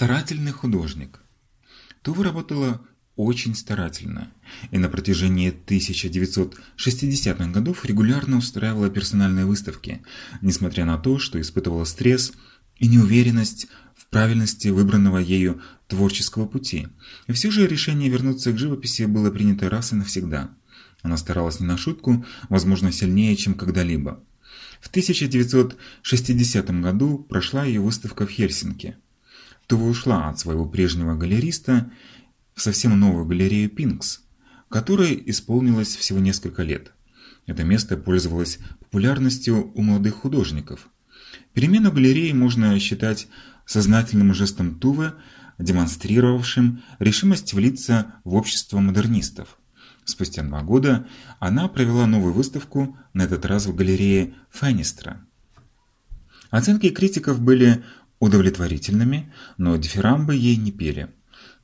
Старательный художник. Тува работала очень старательно и на протяжении 1960-х годов регулярно устраивала персональные выставки, несмотря на то, что испытывала стресс и неуверенность в правильности выбранного ею творческого пути. И все же решение вернуться к живописи было принято раз и навсегда. Она старалась не на шутку, возможно, сильнее, чем когда-либо. В 1960 году прошла ее выставка в Хельсинки. Тува ушла от своего прежнего галериста в совсем новую галерею Пинкс, которой исполнилось всего несколько лет. Это место пользовалось популярностью у молодых художников. Перемену галереи можно считать сознательным жестом Тувы, демонстрировавшим решимость влиться в общество модернистов. Спустя два года она провела новую выставку, на этот раз в галерее Фенистра. Оценки критиков были удовлетворительными, но дифирамбы ей не пели.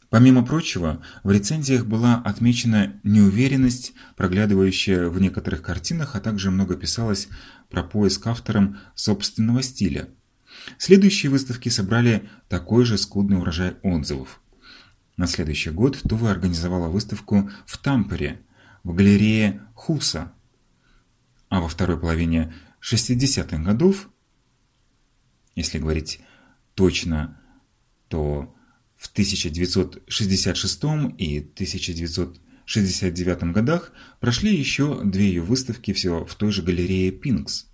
Помимо прочего, в рецензиях была отмечена неуверенность, проглядывающая в некоторых картинах, а также много писалось про поиск автором собственного стиля. Следующие выставки собрали такой же скудный урожай отзывов. На следующий год Тува организовала выставку в Тампере, в галерее Хуса. А во второй половине 60-х годов, если говорить точно, то в 1966 и 1969 годах прошли еще две ее выставки все в той же галерее Пинкс.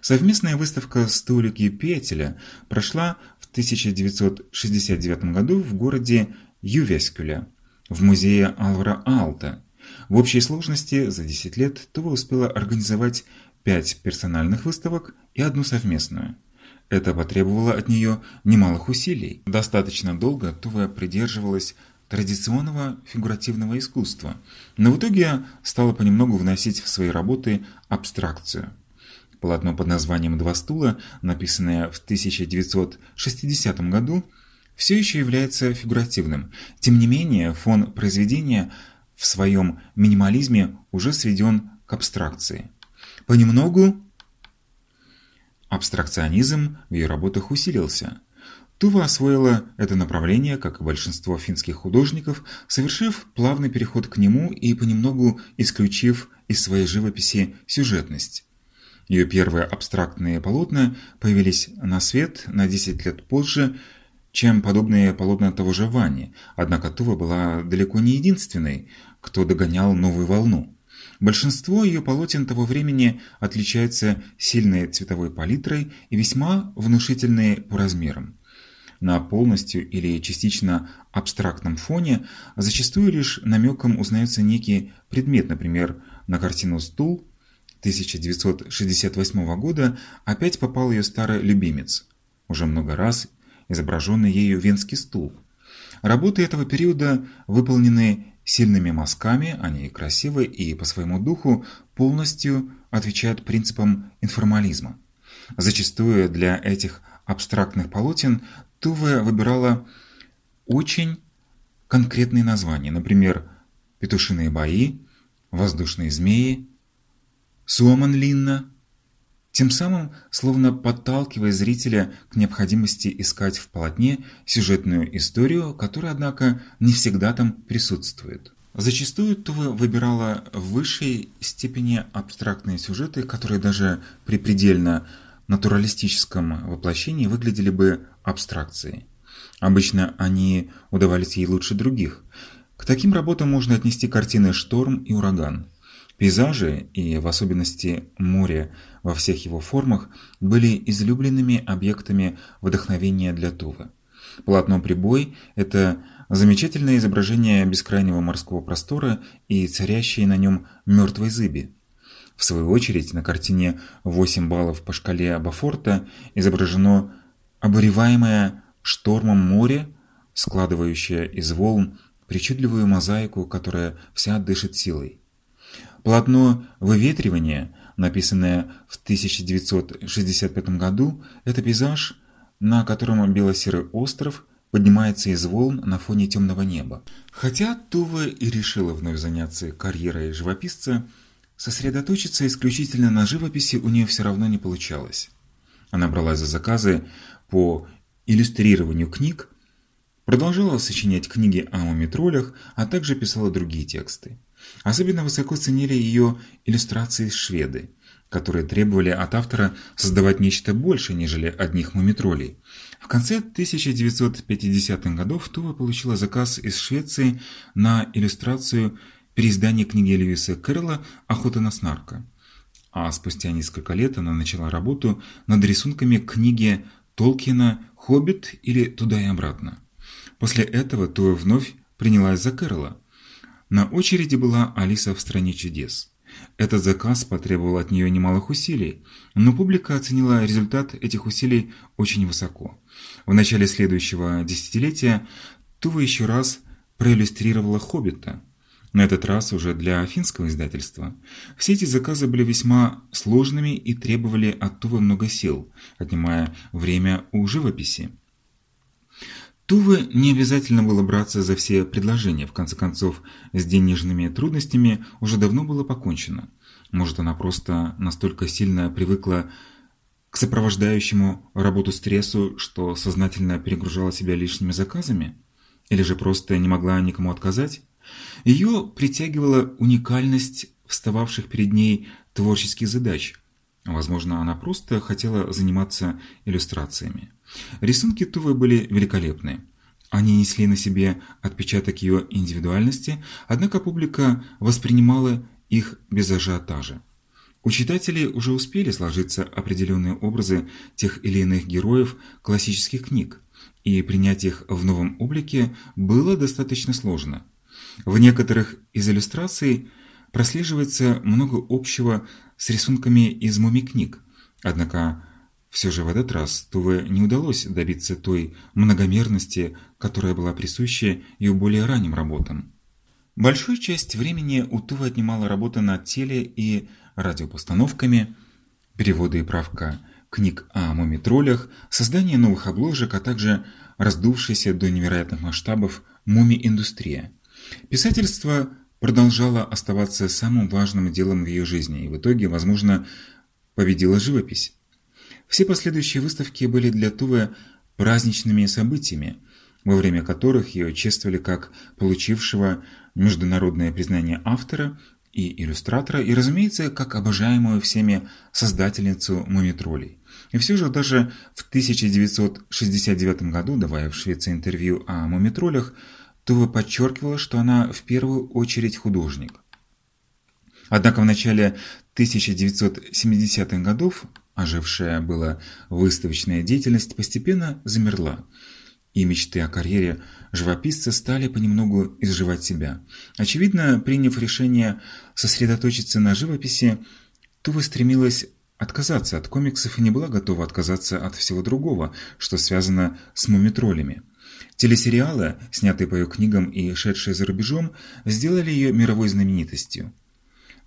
Совместная выставка «Столики Петеля» прошла в 1969 году в городе Ювескюля в музее Алвара Алта. В общей сложности за 10 лет Това успела организовать 5 персональных выставок и одну совместную. Это потребовало от нее немалых усилий. Достаточно долго Това придерживалась традиционного фигуративного искусства, но в итоге стала понемногу вносить в свои работы абстракцию. Полотно под названием «Два стула», написанное в 1960 году, все еще является фигуративным. Тем не менее, фон произведения в своем минимализме уже сведен к абстракции. Понемногу абстракционизм в ее работах усилился. Тува освоила это направление, как и большинство финских художников, совершив плавный переход к нему и понемногу исключив из своей живописи сюжетность. Ее первые абстрактные полотна появились на свет на 10 лет позже, чем подобные полотна того же Вани, однако Тува была далеко не единственной, кто догонял новую волну. Большинство ее полотен того времени отличаются сильной цветовой палитрой и весьма внушительные по размерам. На полностью или частично абстрактном фоне зачастую лишь намеком узнается некий предмет, например, на картину «Стул» 1968 года опять попал ее старый любимец, уже много раз изображенный ею венский стул. Работы этого периода выполнены сильными мазками, они красивы и по своему духу полностью отвечают принципам информализма. Зачастую для этих абстрактных полотен Туве выбирала очень конкретные названия, например, «Петушиные бои», «Воздушные змеи», «Суоманлинна», тем самым словно подталкивая зрителя к необходимости искать в полотне сюжетную историю, которая, однако, не всегда там присутствует. Зачастую Тува выбирала в высшей степени абстрактные сюжеты, которые даже при предельно натуралистическом воплощении выглядели бы абстракцией. Обычно они удавались ей лучше других. К таким работам можно отнести картины «Шторм» и «Ураган». Пейзажи, и в особенности море во всех его формах, были излюбленными объектами вдохновения для Тувы. Полотно «Прибой» — это замечательное изображение бескрайнего морского простора и царящей на нем мертвой зыби. В свою очередь, на картине «8 баллов по шкале Бафорта» изображено обуреваемое штормом море, складывающее из волн причудливую мозаику, которая вся дышит силой. Полотно «Выветривание», написанное в 1965 году, это пейзаж, на котором бело-серый остров поднимается из волн на фоне темного неба. Хотя Тува и решила вновь заняться карьерой живописца, сосредоточиться исключительно на живописи у нее все равно не получалось. Она бралась за заказы по иллюстрированию книг, Продолжала сочинять книги о мумитролях, а также писала другие тексты. Особенно высоко ценили ее иллюстрации шведы, которые требовали от автора создавать нечто большее, нежели одних мумитролей. В конце 1950-х годов Тува получила заказ из Швеции на иллюстрацию переиздания книги Льюиса Кэрролла «Охота на снарка». А спустя несколько лет она начала работу над рисунками книги Толкина «Хоббит» или «Туда и обратно». После этого Тува вновь принялась за Кэрролла. На очереди была «Алиса в стране чудес». Этот заказ потребовал от нее немалых усилий, но публика оценила результат этих усилий очень высоко. В начале следующего десятилетия Тува еще раз проиллюстрировала «Хоббита», на этот раз уже для финского издательства. Все эти заказы были весьма сложными и требовали от Тувы много сил, отнимая время у живописи. Тувы не обязательно было браться за все предложения, в конце концов, с денежными трудностями уже давно было покончено. Может, она просто настолько сильно привыкла к сопровождающему работу стрессу, что сознательно перегружала себя лишними заказами? Или же просто не могла никому отказать? Ее притягивала уникальность встававших перед ней творческих задач. Возможно, она просто хотела заниматься иллюстрациями. Рисунки Тувы были великолепны. Они несли на себе отпечаток ее индивидуальности, однако публика воспринимала их без ажиотажа. У читателей уже успели сложиться определенные образы тех или иных героев классических книг, и принять их в новом облике было достаточно сложно. В некоторых из иллюстраций прослеживается много общего с рисунками из муми-книг, однако все же в этот раз Туве не удалось добиться той многомерности, которая была присуща ее более ранним работам. Большую часть времени у Тувы отнимала работа над теле- и радиопостановками, переводы и правка книг о мумитролях, создание новых обложек, а также раздувшаяся до невероятных масштабов муми-индустрия. Писательство продолжало оставаться самым важным делом в ее жизни, и в итоге, возможно, победила живопись. Все последующие выставки были для Тувы праздничными событиями, во время которых ее чествовали как получившего международное признание автора и иллюстратора, и, разумеется, как обожаемую всеми создательницу мумитролей. И все же даже в 1969 году, давая в Швеции интервью о мумитролях, Тува подчеркивала, что она в первую очередь художник. Однако в начале 1970-х годов ожившая была выставочная деятельность, постепенно замерла, и мечты о карьере живописца стали понемногу изживать себя. Очевидно, приняв решение сосредоточиться на живописи, Тува стремилась отказаться от комиксов и не была готова отказаться от всего другого, что связано с мумитролями. Телесериалы, снятые по ее книгам и шедшие за рубежом, сделали ее мировой знаменитостью.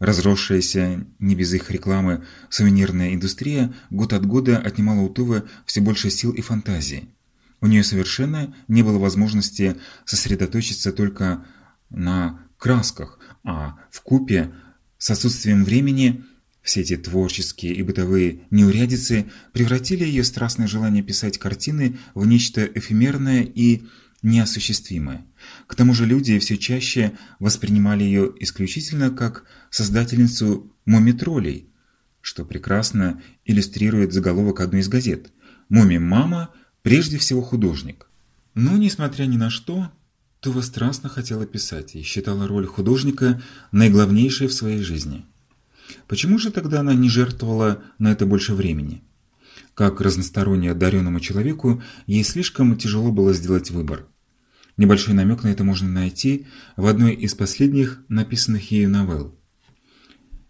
Разросшаяся не без их рекламы сувенирная индустрия год от года отнимала у Тувы все больше сил и фантазии. У нее совершенно не было возможности сосредоточиться только на красках, а в купе с отсутствием времени все эти творческие и бытовые неурядицы превратили ее страстное желание писать картины в нечто эфемерное и неосуществимое. К тому же люди все чаще воспринимали ее исключительно как создательницу мумитролей, что прекрасно иллюстрирует заголовок одной из газет «Муми-мама прежде всего художник». Но, несмотря ни на что, Тува страстно хотела писать и считала роль художника наиглавнейшей в своей жизни. Почему же тогда она не жертвовала на это больше времени? Как разносторонне одаренному человеку, ей слишком тяжело было сделать выбор. Небольшой намек на это можно найти в одной из последних написанных ею новелл.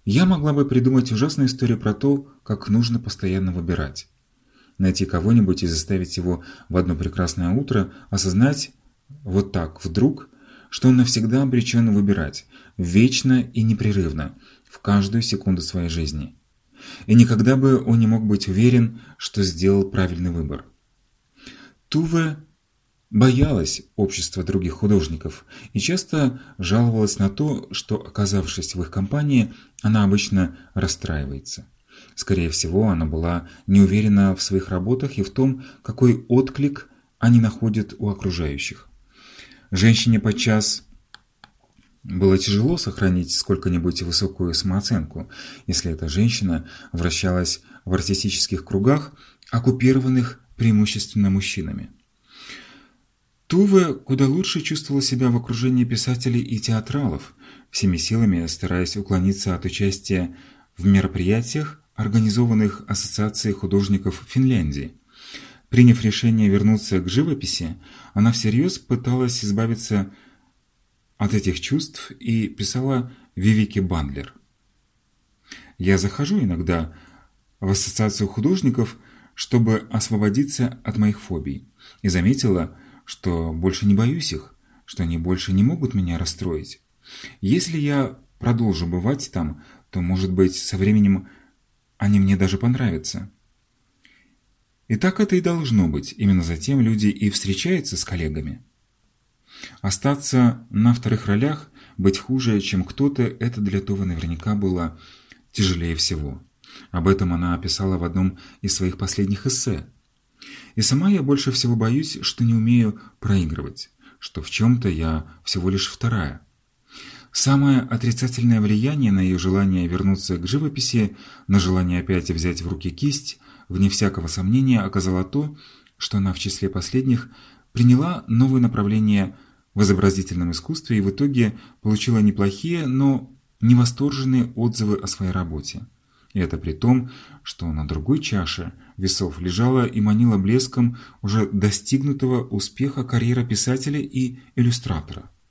Я могла бы придумать ужасную историю про то, как нужно постоянно выбирать. Найти кого-нибудь и заставить его в одно прекрасное утро осознать вот так вдруг, что он навсегда обречен выбирать, вечно и непрерывно, в каждую секунду своей жизни. И никогда бы он не мог быть уверен, что сделал правильный выбор. Туве боялась общества других художников и часто жаловалась на то, что, оказавшись в их компании, она обычно расстраивается. Скорее всего, она была не уверена в своих работах и в том, какой отклик они находят у окружающих. Женщине подчас было тяжело сохранить сколько-нибудь высокую самооценку, если эта женщина вращалась в артистических кругах, оккупированных преимущественно мужчинами. Туве куда лучше чувствовала себя в окружении писателей и театралов, всеми силами стараясь уклониться от участия в мероприятиях, организованных Ассоциацией художников Финляндии. Приняв решение вернуться к живописи, она всерьез пыталась избавиться от этих чувств и писала Вивике Бандлер. «Я захожу иногда в Ассоциацию художников, чтобы освободиться от моих фобий, и заметила, что больше не боюсь их, что они больше не могут меня расстроить. Если я продолжу бывать там, то, может быть, со временем они мне даже понравятся. И так это и должно быть, именно затем люди и встречаются с коллегами. Остаться на вторых ролях, быть хуже, чем кто-то, это для Товы наверняка было тяжелее всего. Об этом она описала в одном из своих последних эссе. И сама я больше всего боюсь, что не умею проигрывать, что в чем-то я всего лишь вторая. Самое отрицательное влияние на ее желание вернуться к живописи, на желание опять взять в руки кисть, вне всякого сомнения оказало то, что она в числе последних приняла новое направление в изобразительном искусстве и в итоге получила неплохие, но невосторженные отзывы о своей работе. И это при том, что на другой чаше весов лежала и манила блеском уже достигнутого успеха карьера писателя и иллюстратора –